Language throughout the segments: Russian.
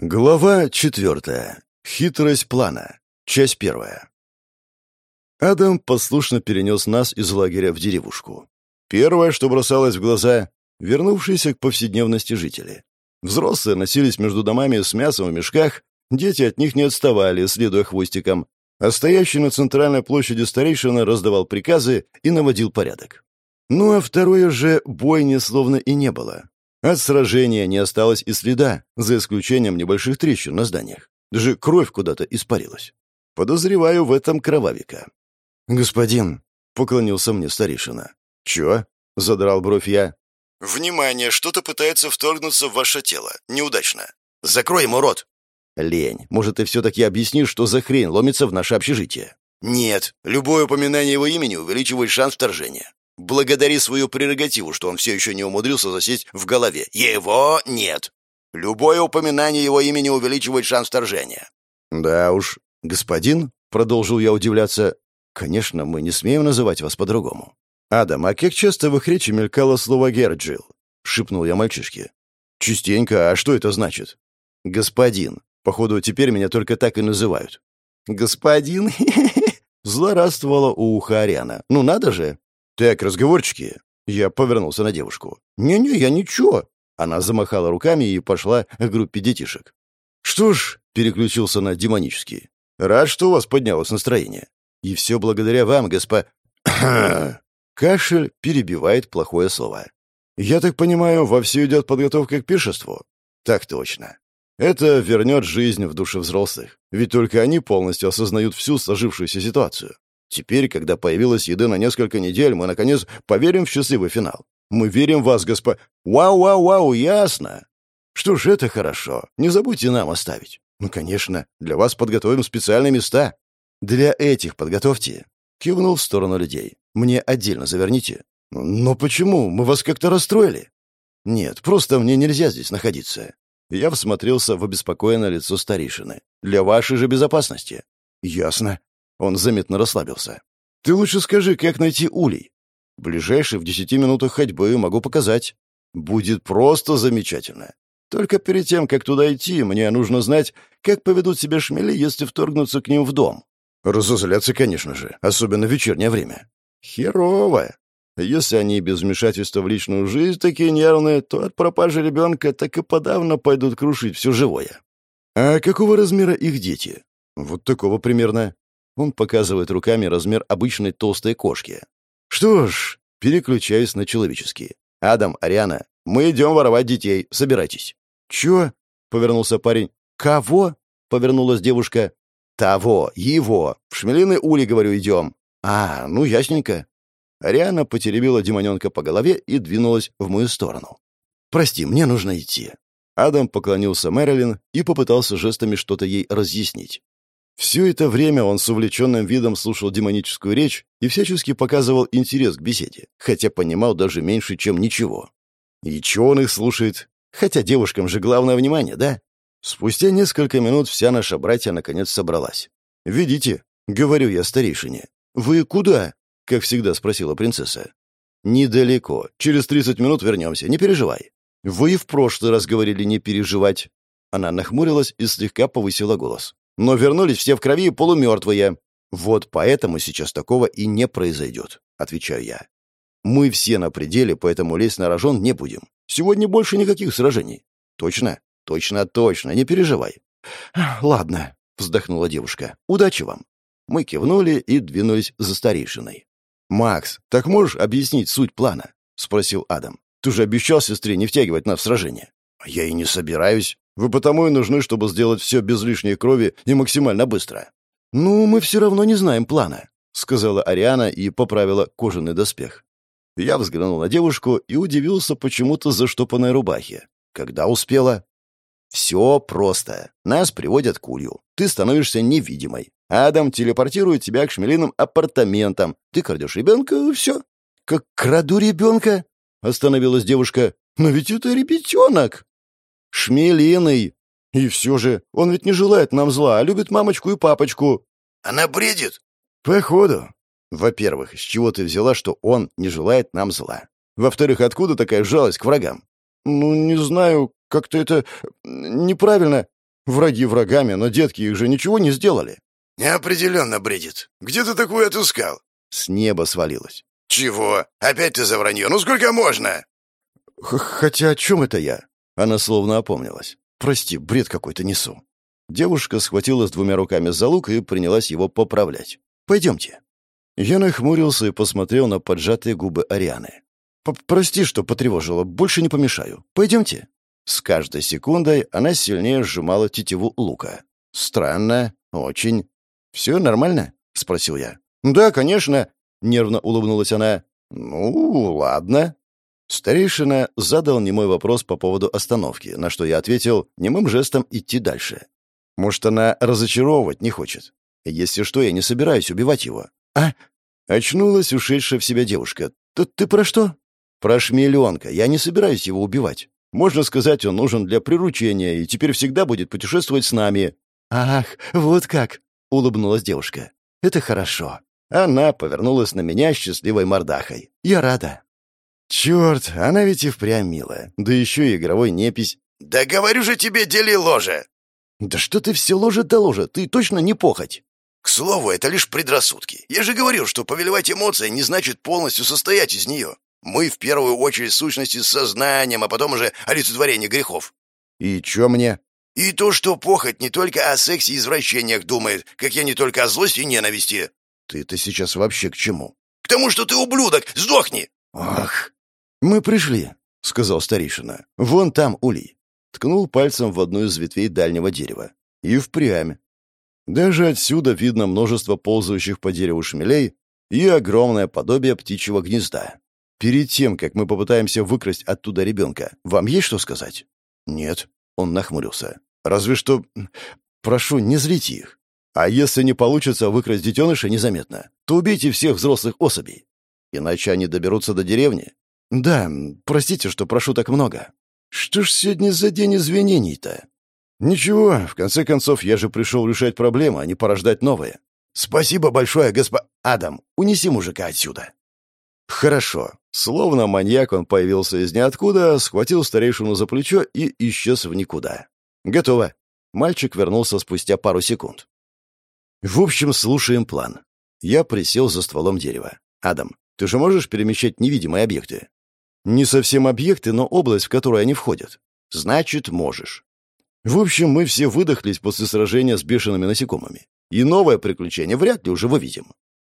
Глава четвертая. Хитрость плана. Часть первая. Адам послушно перенес нас из лагеря в деревушку. Первое, что бросалось в глаза — вернувшиеся к повседневности жители. Взрослые носились между домами с мясом в мешках, дети от них не отставали, следуя хвостиком, а стоящий на центральной площади старейшина раздавал приказы и наводил порядок. Ну а второе же бойни словно и не было. От сражения не осталось и следа, за исключением небольших трещин на зданиях. Даже кровь куда-то испарилась. Подозреваю в этом кровавика. «Господин», — поклонился мне старейшина. «Чё?» — задрал бровь я. «Внимание, что-то пытается вторгнуться в ваше тело. Неудачно. Закрой ему рот!» «Лень. Может, ты все-таки объяснишь, что за хрень ломится в наше общежитие?» «Нет. Любое упоминание его имени увеличивает шанс вторжения. Благодари свою прерогативу, что он все еще не умудрился засесть в голове. Его нет. Любое упоминание его имени увеличивает шанс вторжения. Да уж, господин, продолжил я удивляться, конечно, мы не смеем называть вас по-другому. Адам, а как часто в их речи мелькало слово «герджил»? шепнул я мальчишке. Частенько, а что это значит? Господин. Походу, теперь меня только так и называют. Господин? Злорадствовала у уха Ариана. Ну надо же, «Так, разговорчики». Я повернулся на девушку. «Не-не, я ничего». Она замахала руками и пошла к группе детишек. «Что ж», — переключился на демонический, — «рад, что у вас поднялось настроение. И все благодаря вам, госпо...» Кашель перебивает плохое слово. «Я так понимаю, во все идет подготовка к пиршеству?» «Так точно. Это вернет жизнь в души взрослых, ведь только они полностью осознают всю сложившуюся ситуацию. Теперь, когда появилась еда на несколько недель, мы, наконец, поверим в счастливый финал. Мы верим в вас, госпо... Вау-вау-вау, ясно. Что ж, это хорошо. Не забудьте нам оставить. Ну, конечно, для вас подготовим специальные места. Для этих подготовьте. Кивнул в сторону людей. Мне отдельно заверните. Но почему? Мы вас как-то расстроили. Нет, просто мне нельзя здесь находиться. Я всмотрелся в обеспокоенное лицо старейшины. Для вашей же безопасности. Ясно. Он заметно расслабился. «Ты лучше скажи, как найти улей. Ближайший в десяти минутах ходьбы могу показать. Будет просто замечательно. Только перед тем, как туда идти, мне нужно знать, как поведут себя шмели, если вторгнуться к ним в дом. Разозлятся, конечно же, особенно в вечернее время. Херово. Если они без вмешательства в личную жизнь такие нервные, то от пропажи ребенка так и подавно пойдут крушить все живое. А какого размера их дети? Вот такого примерно. Он показывает руками размер обычной толстой кошки. «Что ж, переключаюсь на человеческий. Адам, Ариана, мы идем воровать детей. Собирайтесь». «Чё?» — повернулся парень. «Кого?» — повернулась девушка. «Того, его. В Шмелиный ули, говорю, идем». «А, ну, ясненько». Ариана потеребила демоненка по голове и двинулась в мою сторону. «Прости, мне нужно идти». Адам поклонился Мэрилин и попытался жестами что-то ей разъяснить. Все это время он с увлеченным видом слушал демоническую речь и всячески показывал интерес к беседе, хотя понимал даже меньше, чем ничего. И чего он их слушает? Хотя девушкам же главное внимание, да? Спустя несколько минут вся наша братья наконец собралась. «Видите?» — говорю я старейшине. «Вы куда?» — как всегда спросила принцесса. «Недалеко. Через тридцать минут вернемся. Не переживай». «Вы и в прошлый раз говорили не переживать». Она нахмурилась и слегка повысила голос но вернулись все в крови и полумертвые. Вот поэтому сейчас такого и не произойдет, отвечаю я. Мы все на пределе, поэтому лезть на рожон не будем. Сегодня больше никаких сражений. Точно? Точно, точно, не переживай. Ладно, вздохнула девушка. Удачи вам. Мы кивнули и двинулись за старейшиной. «Макс, так можешь объяснить суть плана?» — спросил Адам. «Ты же обещал сестре не втягивать нас в сражение». «Я и не собираюсь. Вы потому и нужны, чтобы сделать все без лишней крови и максимально быстро». «Ну, мы все равно не знаем плана», — сказала Ариана и поправила кожаный доспех. Я взглянул на девушку и удивился почему-то заштопанной рубахе. Когда успела? «Все просто. Нас приводят к улью. Ты становишься невидимой. Адам телепортирует тебя к шмелиным апартаментам. Ты крадешь ребенка, и все». «Как краду ребенка?» — остановилась девушка. «Но ведь это ребятенок!» Шмелиный. И все же, он ведь не желает нам зла, а любит мамочку и папочку. Она бредит? Походу. Во-первых, с чего ты взяла, что он не желает нам зла? Во-вторых, откуда такая жалость к врагам? Ну, не знаю, как-то это неправильно. Враги врагами, но детки их же ничего не сделали. Неопределенно бредит. Где ты такую отыскал? С неба свалилось. Чего? Опять ты за вранье? Ну сколько можно? Х Хотя о чем это я? Она словно опомнилась. Прости, бред какой-то несу. Девушка схватила с двумя руками за лук и принялась его поправлять. Пойдемте. Я нахмурился и посмотрел на поджатые губы Арианы. «Прости, что потревожила. Больше не помешаю. Пойдемте». С каждой секундой она сильнее сжимала тетиву лука. «Странно. Очень. Все нормально?» — спросил я. «Да, конечно», — нервно улыбнулась она. «Ну, ладно». Старейшина задал немой вопрос по поводу остановки, на что я ответил немым жестом идти дальше. Может, она разочаровывать не хочет. Если что, я не собираюсь убивать его. А? Очнулась ушедшая в себя девушка. Ты, ты про что? Про шмеленка. Я не собираюсь его убивать. Можно сказать, он нужен для приручения и теперь всегда будет путешествовать с нами. Ах, вот как, улыбнулась девушка. Это хорошо. Она повернулась на меня счастливой мордахой. Я рада. Черт, она ведь и впрямь милая. Да еще и игровой непись. Да говорю же тебе, дели ложе. Да что ты все ложе да ложе, ты точно не похоть. К слову, это лишь предрассудки. Я же говорил, что повелевать эмоцией не значит полностью состоять из нее. Мы в первую очередь сущности с сознанием, а потом уже олицетворение грехов. И чё мне? И то, что похоть не только о сексе и извращениях думает, как я не только о злости и ненависти. Ты-то сейчас вообще к чему? К тому, что ты ублюдок! Сдохни! Ах! Мы пришли, — сказал старейшина. Вон там улей. Ткнул пальцем в одну из ветвей дальнего дерева. И впрямь. Даже отсюда видно множество ползающих по дереву шмелей и огромное подобие птичьего гнезда. Перед тем, как мы попытаемся выкрасть оттуда ребенка, вам есть что сказать? Нет, он нахмурился. Разве что... Прошу, не злите их. А если не получится выкрасть детеныша незаметно, то убейте всех взрослых особей. Иначе они доберутся до деревни. Да, простите, что прошу так много. Что ж сегодня за день извинений-то? «Ничего, в конце концов, я же пришел решать проблемы, а не порождать новые. Спасибо большое, госпо... Адам, унеси мужика отсюда». «Хорошо». Словно маньяк он появился из ниоткуда, схватил старейшину за плечо и исчез в никуда. «Готово». Мальчик вернулся спустя пару секунд. «В общем, слушаем план». Я присел за стволом дерева. «Адам, ты же можешь перемещать невидимые объекты?» «Не совсем объекты, но область, в которую они входят». «Значит, можешь. В общем, мы все выдохлись после сражения с бешеными насекомыми. И новое приключение вряд ли уже выведем.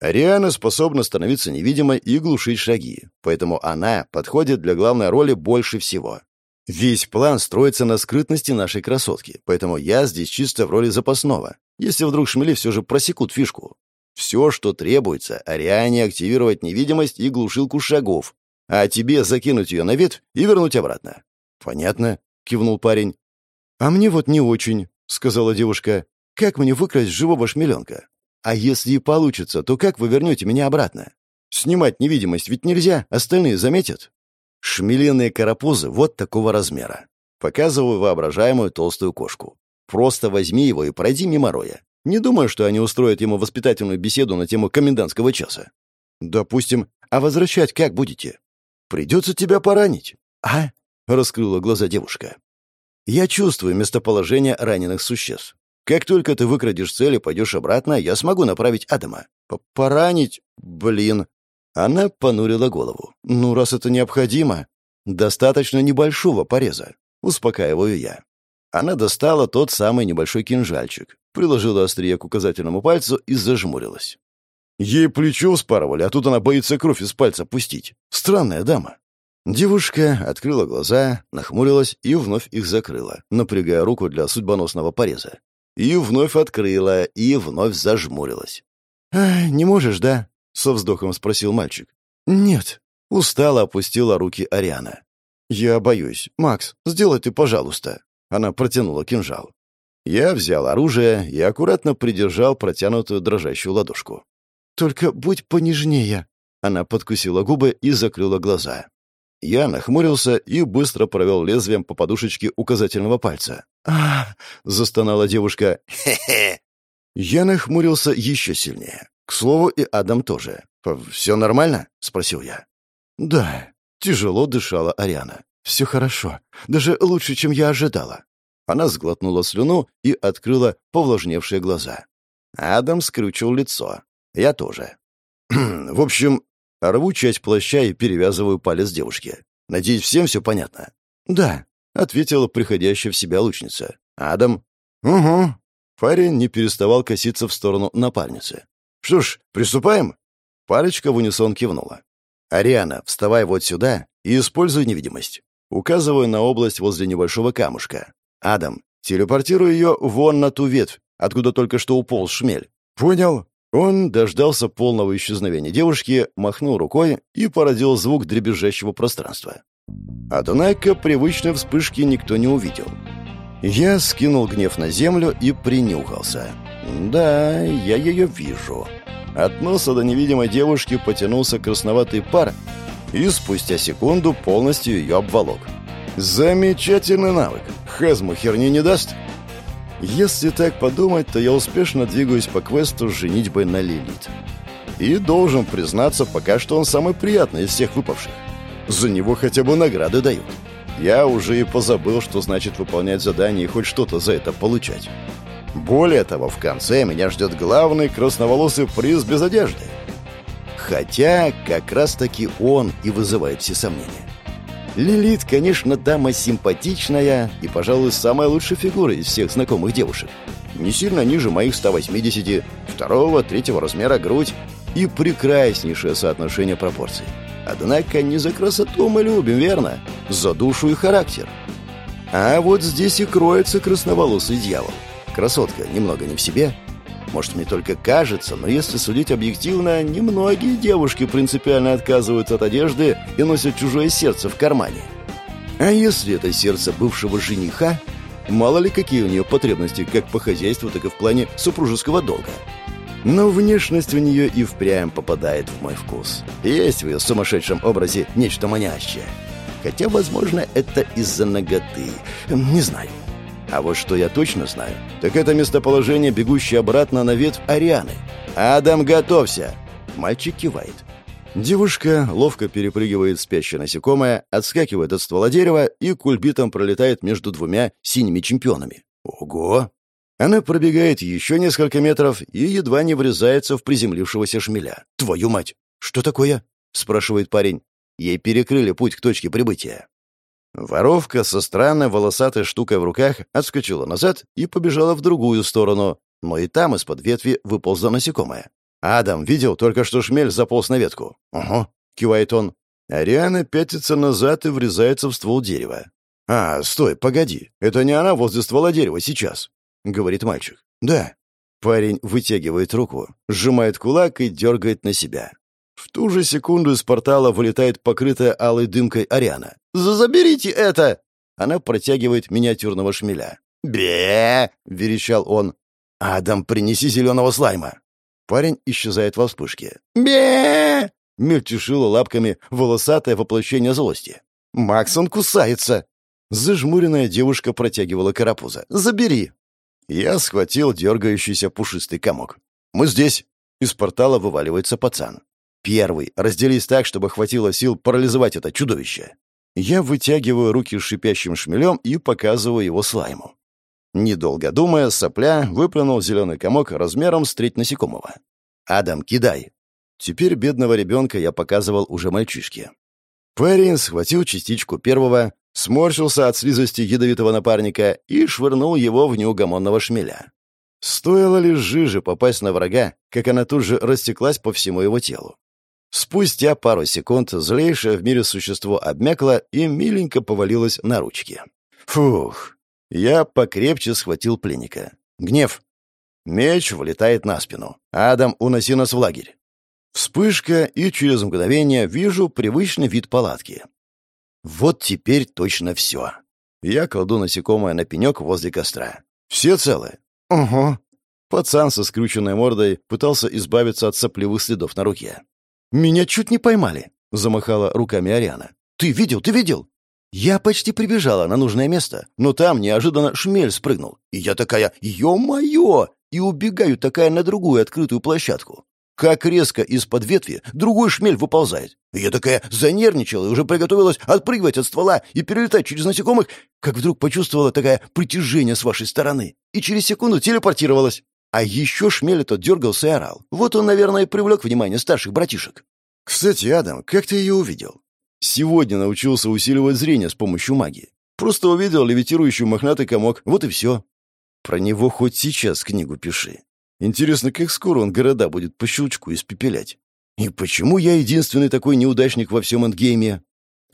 Ариана способна становиться невидимой и глушить шаги, поэтому она подходит для главной роли больше всего. Весь план строится на скрытности нашей красотки, поэтому я здесь чисто в роли запасного, если вдруг шмели все же просекут фишку. Все, что требуется, Ариане активировать невидимость и глушилку шагов, а тебе закинуть ее на ветвь и вернуть обратно. «Понятно», — кивнул парень. «А мне вот не очень», — сказала девушка. «Как мне выкрасть живого шмеленка? А если и получится, то как вы вернете меня обратно? Снимать невидимость ведь нельзя, остальные заметят». Шмеленные карапузы вот такого размера. Показываю воображаемую толстую кошку. Просто возьми его и пройди мимо Роя. Не думаю, что они устроят ему воспитательную беседу на тему комендантского часа. Допустим, а возвращать как будете? Придется тебя поранить. А? Раскрыла глаза девушка. Я чувствую местоположение раненых существ. Как только ты выкрадешь цель и пойдешь обратно, я смогу направить Адама. П Поранить? Блин. Она понурила голову. Ну, раз это необходимо, достаточно небольшого пореза. Успокаиваю я. Она достала тот самый небольшой кинжальчик, приложила острие к указательному пальцу и зажмурилась. Ей плечо вспарывали, а тут она боится кровь из пальца пустить. Странная дама. Девушка открыла глаза, нахмурилась и вновь их закрыла, напрягая руку для судьбоносного пореза. И вновь открыла, и вновь зажмурилась. «А, не можешь, да?» — со вздохом спросил мальчик. «Нет». Устало опустила руки Ариана. «Я боюсь. Макс, сделай ты, пожалуйста». Она протянула кинжал. Я взял оружие и аккуратно придержал протянутую дрожащую ладошку. «Только будь понежнее». Она подкусила губы и закрыла глаза. Я нахмурился и быстро провел лезвием по подушечке указательного пальца. а застонала девушка. «Хе-хе!» Я нахмурился еще сильнее. К слову, и Адам тоже. «Все нормально?» — спросил я. «Да». Тяжело дышала Ариана. «Все хорошо. Даже лучше, чем я ожидала». Она сглотнула слюну и открыла повлажневшие глаза. Адам скрючил лицо. Я тоже. В общем, рву часть плаща и перевязываю палец девушки. Надеюсь, всем все понятно? Да, ответила приходящая в себя лучница. Адам? Угу. Парень не переставал коситься в сторону напарницы. Что ж, приступаем? Парочка в унисон кивнула. «Ариана, вставай вот сюда и используй невидимость». Указываю на область возле небольшого камушка. «Адам, телепортируй ее вон на ту ветвь, откуда только что уполз шмель». «Понял». Он дождался полного исчезновения девушки, махнул рукой и породил звук дребезжащего пространства. Однако привычной вспышки никто не увидел. Я скинул гнев на землю и принюхался. «Да, я ее вижу». От носа до невидимой девушки потянулся красноватый пар, и спустя секунду полностью ее обволок. «Замечательный навык! Хезму херни не даст?» Если так подумать, то я успешно двигаюсь по квесту с женитьбой на Лилит. И должен признаться, пока что он самый приятный из всех выпавших. За него хотя бы награды дают. Я уже и позабыл, что значит выполнять задание и хоть что-то за это получать. Более того, в конце меня ждет главный красноволосый приз без одежды. Хотя как раз-таки он и вызывает все сомнения. Лилит, конечно, дама симпатичная и, пожалуй, самая лучшая фигура из всех знакомых девушек. Не сильно ниже моих 180, второго, третьего размера грудь и прекраснейшее соотношение пропорций. Однако не за красоту мы любим, верно? За душу и характер. А вот здесь и кроется красноволосый дьявол. Красотка немного не в себе. Может, мне только кажется, но если судить объективно, немногие девушки принципиально отказываются от одежды и носят чужое сердце в кармане. А если это сердце бывшего жениха, мало ли какие у нее потребности как по хозяйству, так и в плане супружеского долга. Но внешность у нее и впрямь попадает в мой вкус. Есть в ее сумасшедшем образе нечто манящее. Хотя, возможно, это из-за ноготы. Не знаю. А вот что я точно знаю, так это местоположение, бегущее обратно на ветвь Арианы. «Адам, готовься!» Мальчик кивает. Девушка ловко перепрыгивает спящее насекомое, отскакивает от ствола дерева и кульбитом пролетает между двумя синими чемпионами. Ого! Она пробегает еще несколько метров и едва не врезается в приземлившегося шмеля. «Твою мать! Что такое?» — спрашивает парень. Ей перекрыли путь к точке прибытия. Воровка со странной волосатой штукой в руках отскочила назад и побежала в другую сторону, но и там из-под ветви выползло насекомое. «Адам, видел, только что шмель заполз на ветку». «Угу», — кивает он. Ариана пятится назад и врезается в ствол дерева. «А, стой, погоди, это не она возле ствола дерева сейчас», — говорит мальчик. «Да». Парень вытягивает руку, сжимает кулак и дергает на себя. В ту же секунду из портала вылетает покрытая алой дымкой Ариана. «Заберите это!» Она протягивает миниатюрного шмеля. бе верещал он. «Адам, принеси зеленого слайма!» Парень исчезает во вспышке. бе мельтешила лапками волосатое воплощение злости. «Макс, он кусается!» Зажмуренная девушка протягивала карапуза. «Забери!» Я схватил дергающийся пушистый комок. «Мы здесь!» Из портала вываливается пацан. «Первый. Разделись так, чтобы хватило сил парализовать это чудовище. Я вытягиваю руки с шипящим шмелем и показываю его слайму. Недолго думая, сопля выплюнул зеленый комок размером с треть насекомого. «Адам, кидай!» Теперь бедного ребенка я показывал уже мальчишке. Парень схватил частичку первого, сморщился от слизости ядовитого напарника и швырнул его в неугомонного шмеля. Стоило лишь жиже попасть на врага, как она тут же растеклась по всему его телу. Спустя пару секунд злейшее в мире существо обмякло и миленько повалилось на ручки. Фух. Я покрепче схватил пленника. Гнев. Меч влетает на спину. Адам, уноси нас в лагерь. Вспышка, и через мгновение вижу привычный вид палатки. Вот теперь точно все. Я кладу насекомое на пенек возле костра. Все целы? Ого. Пацан со скрюченной мордой пытался избавиться от сопливых следов на руке. «Меня чуть не поймали», — замахала руками Ариана. «Ты видел, ты видел?» Я почти прибежала на нужное место, но там неожиданно шмель спрыгнул. И я такая «Ё-моё!» и убегаю такая на другую открытую площадку. как резко из-под ветви другой шмель выползает. Я такая занервничала и уже приготовилась отпрыгивать от ствола и перелетать через насекомых, как вдруг почувствовала такое притяжение с вашей стороны. И через секунду телепортировалась. А еще шмель этот дергался и орал. Вот он, наверное, и привлек внимание старших братишек. Кстати, Адам, как ты ее увидел? Сегодня научился усиливать зрение с помощью магии. Просто увидел левитирующий мохнатый комок, вот и все. Про него хоть сейчас книгу пиши. Интересно, как скоро он города будет по щелчку испепелять. И почему я единственный такой неудачник во всем эндгейме?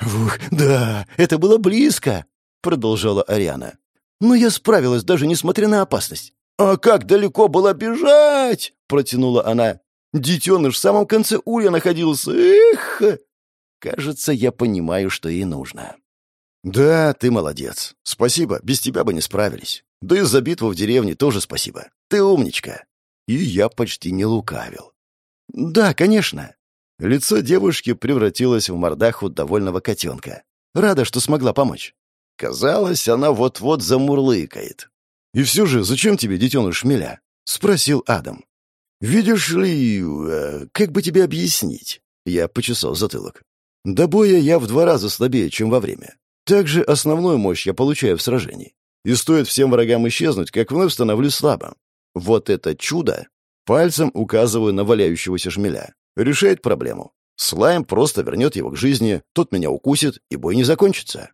«Ух, да, это было близко», — продолжала Ариана. «Но я справилась, даже несмотря на опасность». «А как далеко было бежать?» — протянула она. «Детеныш в самом конце улья находился. Эх!» Кажется, я понимаю, что ей нужно. «Да, ты молодец. Спасибо, без тебя бы не справились. Да и за битву в деревне тоже спасибо. Ты умничка». И я почти не лукавил. «Да, конечно». Лицо девушки превратилось в мордаху довольного котенка. Рада, что смогла помочь. Казалось, она вот-вот замурлыкает. «И все же, зачем тебе детеныш шмеля?» — спросил Адам. «Видишь ли, э, как бы тебе объяснить?» Я почесал затылок. «До боя я в два раза слабее, чем во время. Также основную мощь я получаю в сражении. И стоит всем врагам исчезнуть, как вновь становлюсь слабым. Вот это чудо! Пальцем указываю на валяющегося шмеля. Решает проблему. Слайм просто вернет его к жизни, тот меня укусит, и бой не закончится.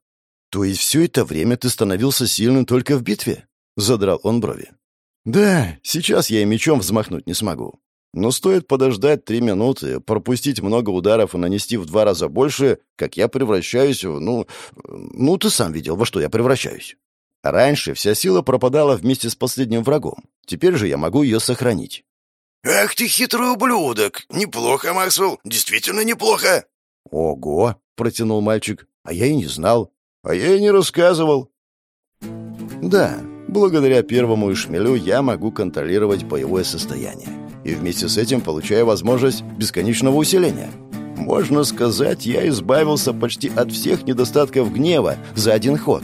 То есть все это время ты становился сильным только в битве? Задрал он брови. Да, сейчас я и мечом взмахнуть не смогу. Но стоит подождать три минуты, пропустить много ударов и нанести в два раза больше, как я превращаюсь в... Ну, ну ты сам видел, во что я превращаюсь. Раньше вся сила пропадала вместе с последним врагом. Теперь же я могу ее сохранить. «Ах ты хитрый ублюдок! Неплохо, Максвелл, действительно неплохо!» «Ого!» — протянул мальчик. «А я и не знал. А я и не рассказывал». «Да, благодаря первому Ишмелю я могу контролировать боевое состояние. И вместе с этим получаю возможность бесконечного усиления. Можно сказать, я избавился почти от всех недостатков гнева за один ход».